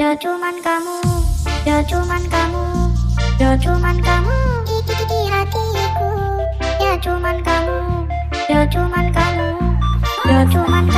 Ya cuman kamu, ya cuman kamu, ya cuman kamu di, hatiku. Ya cuman kamu, ya cuman kamu, ya cuman kamu.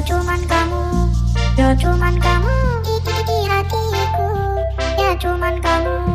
Cuman kamu. Ya cuman kamu. Di hatiku. Ya cuman kamu.